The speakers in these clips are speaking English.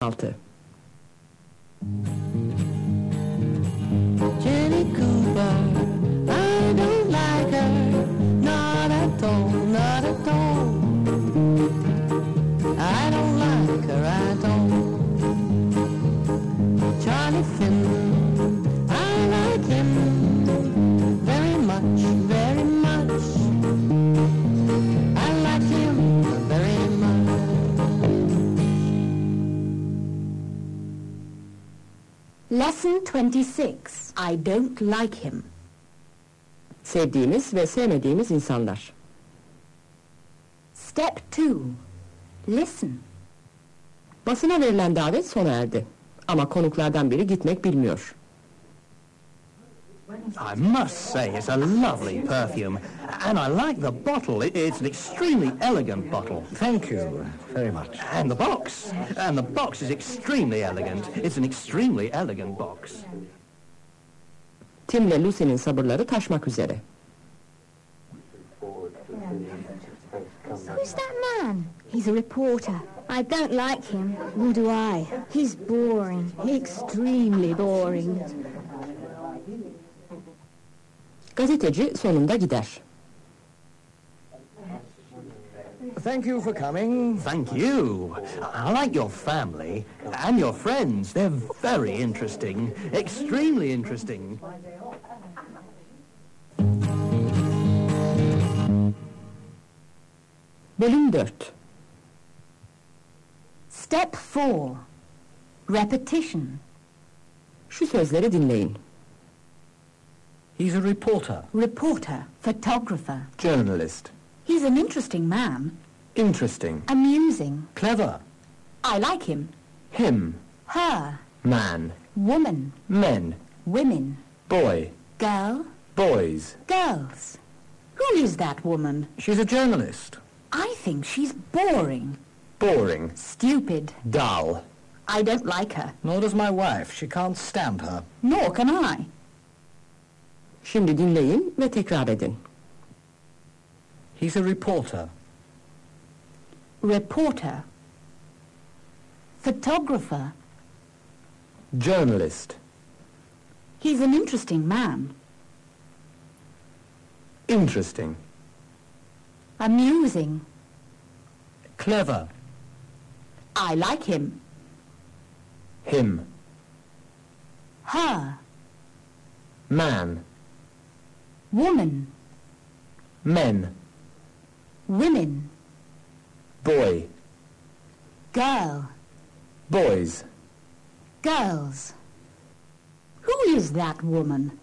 altı. Jenny Cooper, I don't like her, not at all, not at all. I don't like her at all. Charlie Finn, I like him Lesson 26. I don't like him. Sevdiğimiz ve sevmediğimiz insanlar. Step 2. Listen. Basına verilen davet sona erdi. Ama konuklardan biri gitmek bilmiyor. I must say it's a lovely perfume, and I like the bottle. It's an extremely elegant bottle. Thank you very much. And the box. And the box is extremely elegant. It's an extremely elegant box. Tim ile Lucy'nin sabırları taşmak üzere. Who's that man? He's a reporter. I don't like him. Nor do I. He's boring. Extremely boring. Gazeteci sonunda gider. Thank you for coming. Thank you. I like your family and your friends. They're very interesting. Extremely interesting. Bölüm 4. Step 4. Repetition. Şu sözleri dinleyin. He's a reporter, Reporter. Photographer. journalist, He's an interesting man. interesting, Amusing. clever, I like him. him, Her. man, Woman. men, Women. boy, Girl. boys. Girls. Who is that woman? She's a journalist. I think she's boring. Boring, Stupid. dull. I don't like her. Nor does my wife. She can't stand her. Nor can I. Şimdi dinleyin ve tekrar edin. He's a reporter, Reporter. Photographer. journalist, He's an interesting man. interesting, Amusing. clever, I like him. him, Her. man, Woman. men, Women. boy, Girl. boys. Girls. Who is that woman?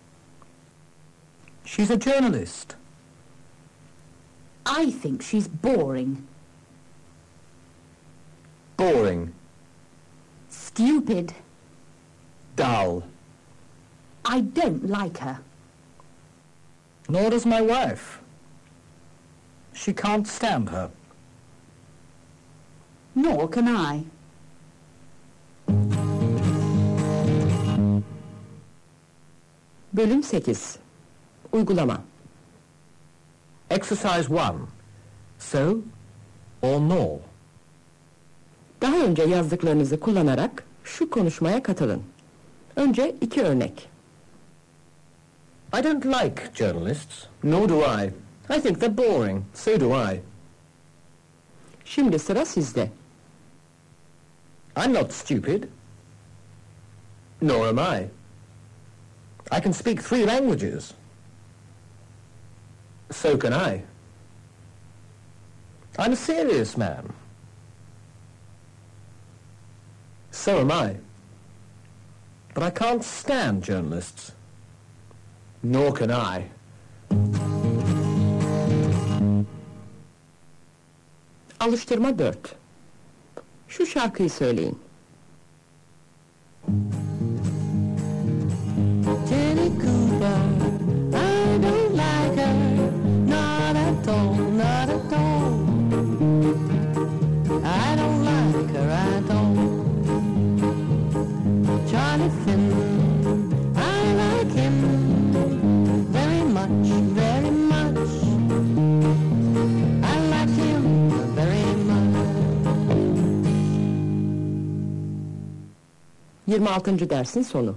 She's a journalist. I think she's boring. Boring, Stupid. dull. I don't like her. Nor does my wife. She can't stand her. Nor can I. Bölüm 8. Uygulama. Exercise 1. So or no? Daha önce yazdıklarınızı kullanarak şu konuşmaya katılın. Önce iki örnek. I don't like journalists. Nor do I. I think they're boring. So do I. Şimdi sıra sizde. I'm not stupid. Nor am I. I can speak three languages. So can I. I'm a serious man. So am I. But I can't stand journalists. Nor can I. Alıştırma 4. Şu şarkıyı söyleyin. 26. dersin sonu.